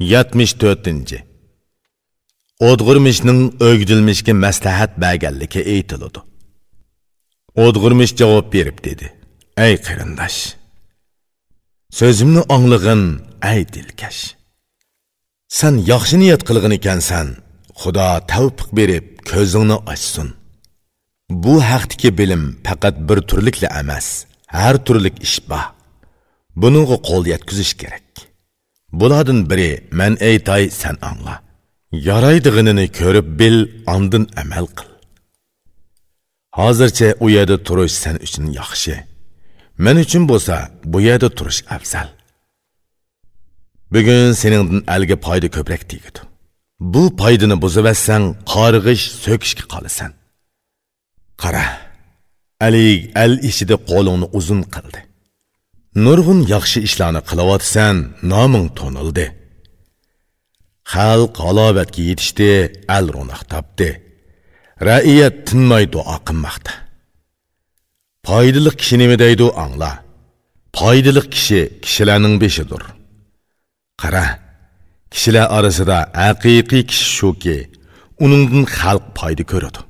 74. Odg'urmishning o'gdilmishga maslahat berganligi aytiladi. Odg'urmish javob berib dedi: "Ey qarindosh, so'zimni anglig'in, ey dilkash. Sen yaxshi niyat qilgan ekansan, Xudo tavfiq berib, ko'zingni ochsin. Bu haqdagi bilim faqat bir turlikla emas, har turlik ish bor. Buningga qo'l yetkazish kerak." Buladın biri mən eytay sən anla. Yaraydığınını ko'rib bil, andın əməl qıl. Hozircha u yerda turish sen uchun yaxshi. Men uchun bo'lsa, bu yerda turish afzal. Bugun seningdan alga foyda ko'proq tegadi. Bu foydani buzivatsang, qarg'ish, so'kishga qolasan. Qara. Ali al ishida qo'lingni uzun qildi. Nurg'un yaxshi ishlarni qilayotsan noming to'nildi. Xalq halovatga yetishdi al ro'naq topdi. Raiyat tinmay duo qilmoqda. Foydali kishi nima deydi angla. Foydali kishi kishilarning beshidir. Qara kishilar orasida haqiqiy kishi shuki uningdan xalq foyda ko'radi.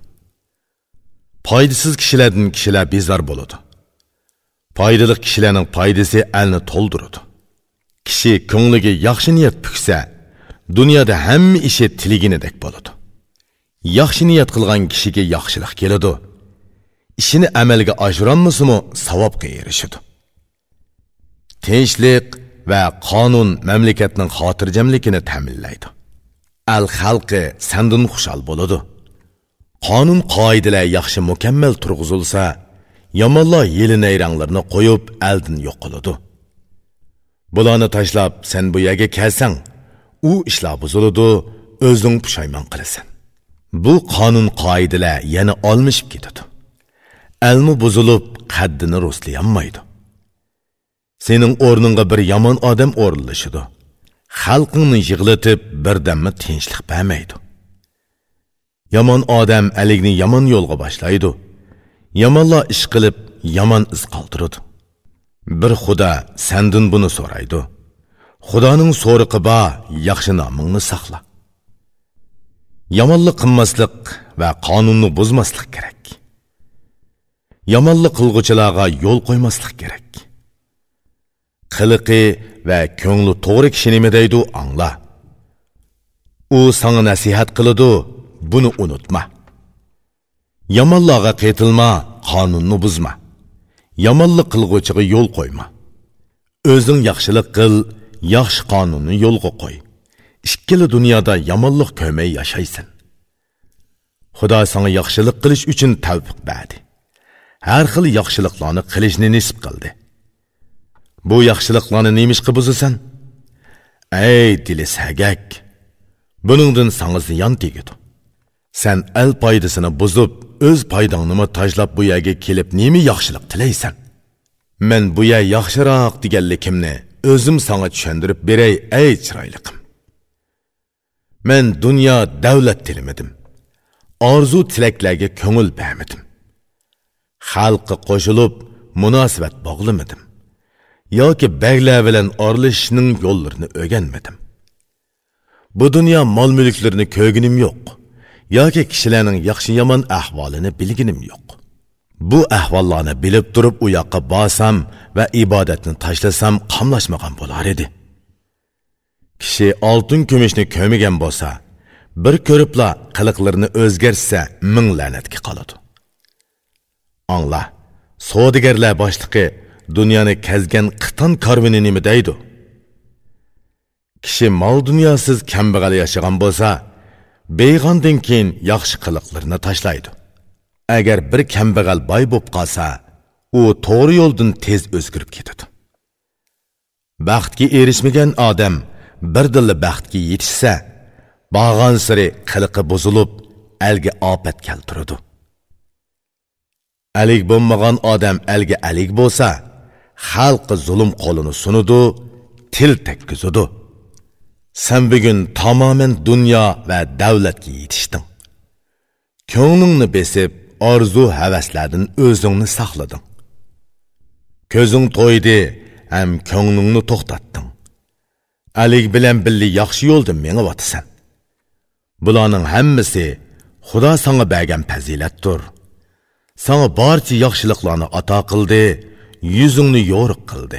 Foydasiz kishilardan kishilar bezor bo'ladi. Foydali kishilarning foydasi alni to'ldiradi. Kishi ko'ngliga yaxshi niyat puksa dunyoda hamma ishi tiliginidek bo'ladi. Yaxshi niyat qilgan kishiga yaxshilik keladi. Ishini amalga oshirolmasimi savobga erishadi. Tinchlik va qonun mamlakatning xotirjamligini ta'minlaydi. Al xalqi sandan xushal bo'ladi. Qonun qoidalar yaxshi mukammal turg'izilsa yomonlar yeli nayranglarni qo'yib aldin yo'q qiladi bularni tashlab sen bu yerga kelsang u ishlar buziladi o'zing pushaymon qilasan. Bu qonun qoidalar yana olmishib ketadi. Almi buzilib qaddini rostlayolmaydi. Sening o'rningga bir yomon odam o'rinlashidi xalqingni yig'latib birdammi tinchlik bermaydi. Yomon odam aligni yomon yo'lga boshlaydi. Yomonlar ish qilib yomon iz qoldiradi bir xudo sandin buni so'raydi. Xudoning so'riqi bor yaxshi nomingni saqla. Yomonlik qilmaslik va qonunni buzmaslik kerak. Yomonlik qilg'uchilarga yo'l qo'ymaslik kerak. Qiliqi va ko'ngli to'g'ri kishi nima deydi angla. U sanga nasihat qiladi buni unutma. Yomonlarga qaytilma qonunni buzma. Yomonlik qilg'uchiga yo'l qo'yma o'zing yaxshilik qil yaxshi qonunni yo'lga qo'y ikkili dunyoda yomonlik ko'rmay yashaysan xudo sanga yaxshilik qilish uchun tavfiq berdi har xil yaxshiliklarni qilishni nisb qildi bu yaxshiliklarni nemishqa buzasan ey dili sagak buningdan sanga ziyon tegadi sen al foydasini buzib o'z foydangni tashlab bu yerga kelib nima yaxshilik tilaysan? Men bu yer yaxshiroq deganligimni o'zim sanga tushundirib beray ey chiroyliqim. Men dunyo davlat tilimidim orzu tilaklarga ko'ngil bermidim xalqqa qo'shilib munosabat bog'lamadim. Yoki baglar bilan orlashishning yo'llarini o'rganmadim. Bu dunyo mol mulklarini ko'rginim yo'q. Yoki kishilarning yaxshi yomon ahvolini bilginim yo'q. Bu ahvollarni bilib turib u yoqqa borsam va ibodatni tashlasam qamlashmagan bo'lar edi. Kishi oltin kumushni ko'migan bo'lsa bir ko'ribla qiliqlarini o'zgarsa ming la'natga qoladi. Angla savdogarlar boshliqi dunyoni kazgan qiton korvini nima deydi? Kishi mol dunyosiz kambag'al yashagan bo'lsa beyg'ondan keyin yaxshi qiliqlarni tashlaydi. Agar bir kambag'al boy bo'lib qolsa u to'g'ri yo'ldan tez o'zgarib ketadi. Baxtga erishmagan odam bir birdilla baxtga yetishsa borgan siri qiliqi buzilib alga ofat keltiradi. Alik bo'lmagan odam alga alik bo'lsa xalqi zulm qo'lini sunudi til tekkizudi. Sen bugün tamamen dünya ve davlatga yetishding. Ko'nglingni besib, orzu havaslardan o'zingni alik bilan billi yaxshi yo'lda meniyotsan bularning hammasi xudo sanga bergan fazilatdir sanga barcha yaxshiliklarni ato qildi yuzingni yo'riq qildi